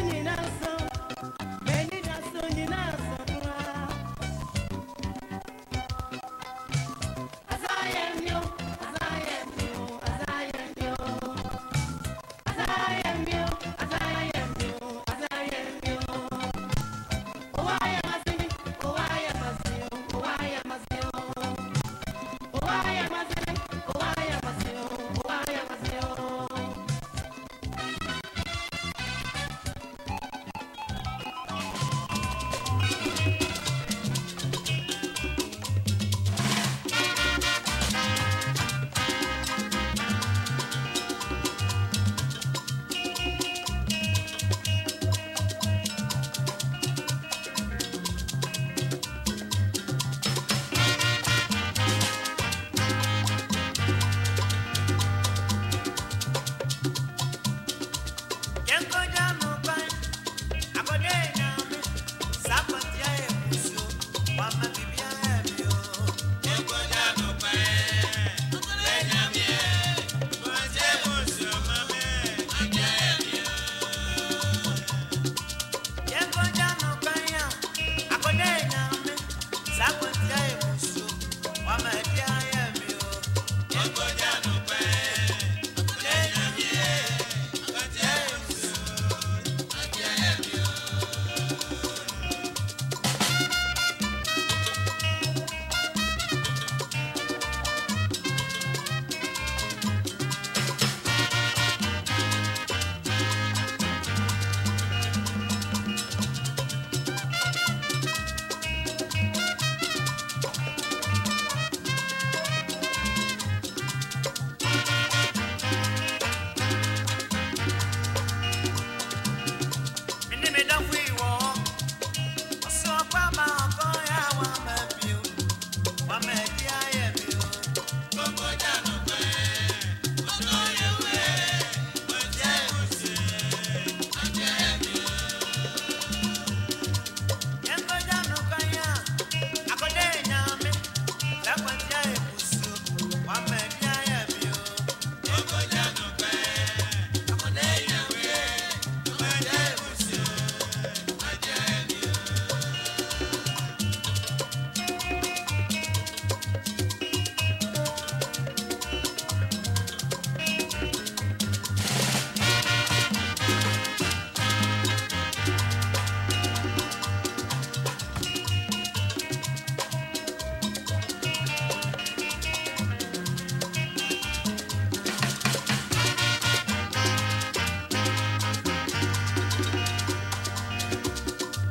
になる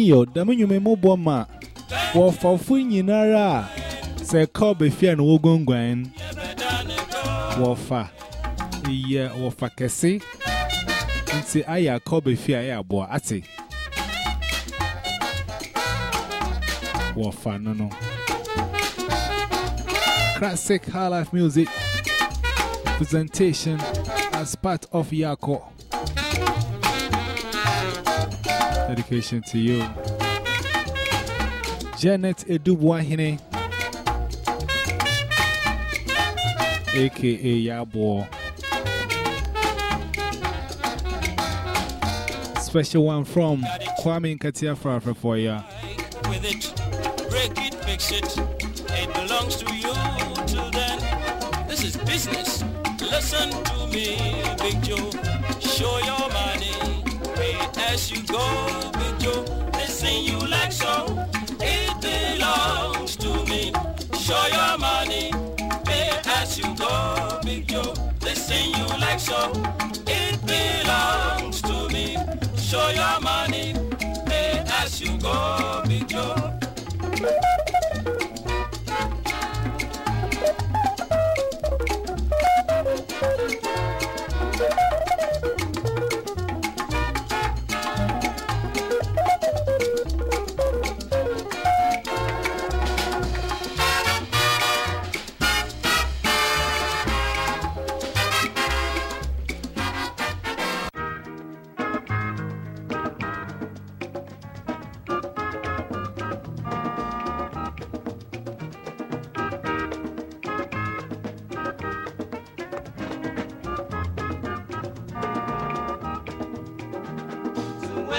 iyo dama nyume mobile ma wo fofu nyinara se call be fear no gongwan wo fa iye wo fa kese nti aya call be fear ya bo ate wo fa no no classic high life music presentation as part of Yaako. Dedication to you. Janet Edubwahine, aka Yabo. Special one from Kwame Nkatia Frafa for ya. With it, break it, fix it. It belongs to you till then. This is business. Listen to me, Big Joe. Show your money. Pay as you go, so. It belongs to me. Show your money. Pay as you go, Big Joe.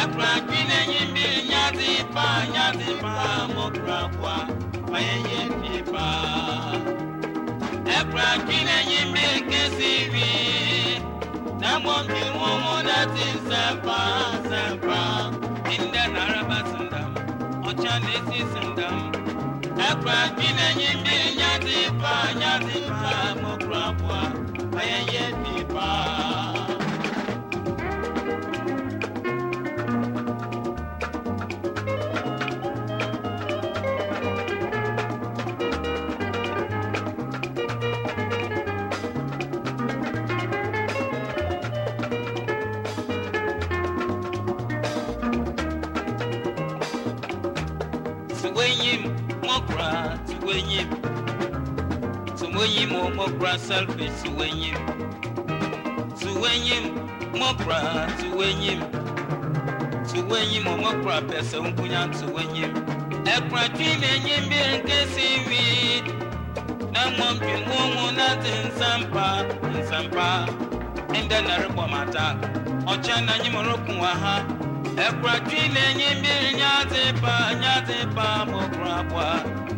ẹkura gbinna yin bi nyadi pa nyadi pa mọkura kwa wọnyi yẹ fi pa ẹkura gbinna yin kesi wi dàgbọ mi wọn mú láti sẹpa sẹpa ndẹ nara bá sindam ọjà létí sindam ẹkura gbinna yin bi pa nyadi. tiweyim mɔkura tiweyim tiweyim o selfie tiweyim tiweyim mɔkura tiweyim tiweyim o mɔkura pɛsɛ nkunya tiweyim ɛkura twi le nyim bi nkesi wi. Na ŋmɔm twi ŋuŋu na ti nsampa nsampa. Ɛnda na rebɔ mata. Ɔkyɛn na nyim rokun wa ha. ekwakile nye mmiri nyadịba nyadịba mụrụ agwa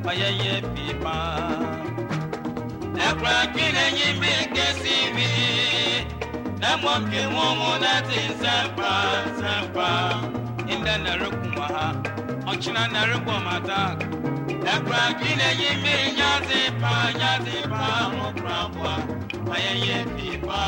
banyeye pipa ekwakile nye mmiri nkesi iri namọke nwụnwụ nadị nzamba nzamba ndị narụkwuma ha ọchịna narụkwọ mata ekwakile nye mmiri nyadịba nyadịba mụrụ agwa banyeye pipa